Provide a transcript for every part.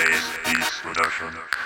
Days Peace Production.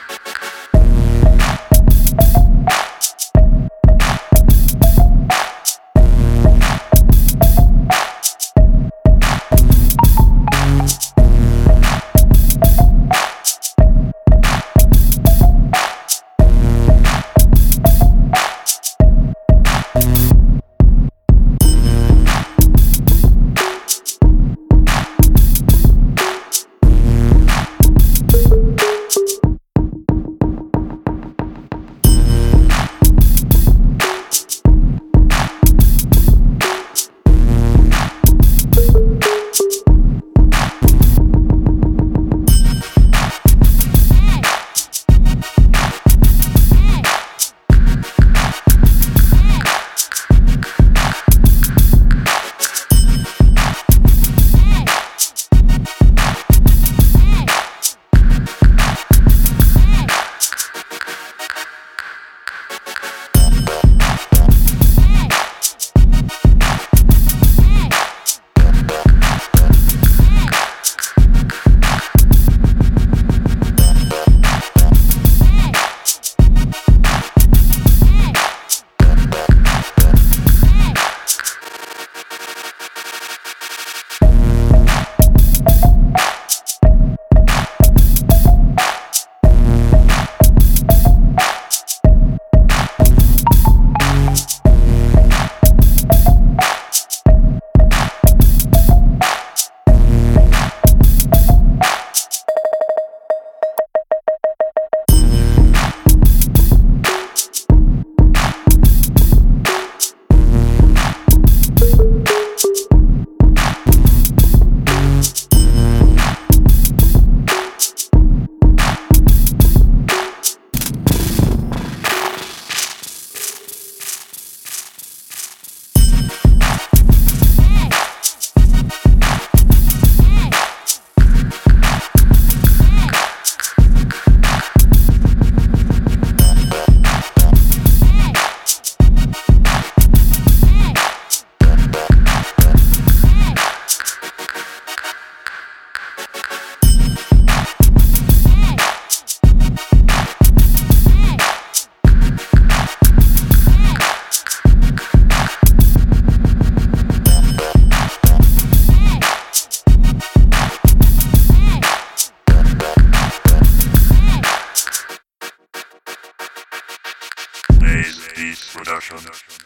Space Beast Production.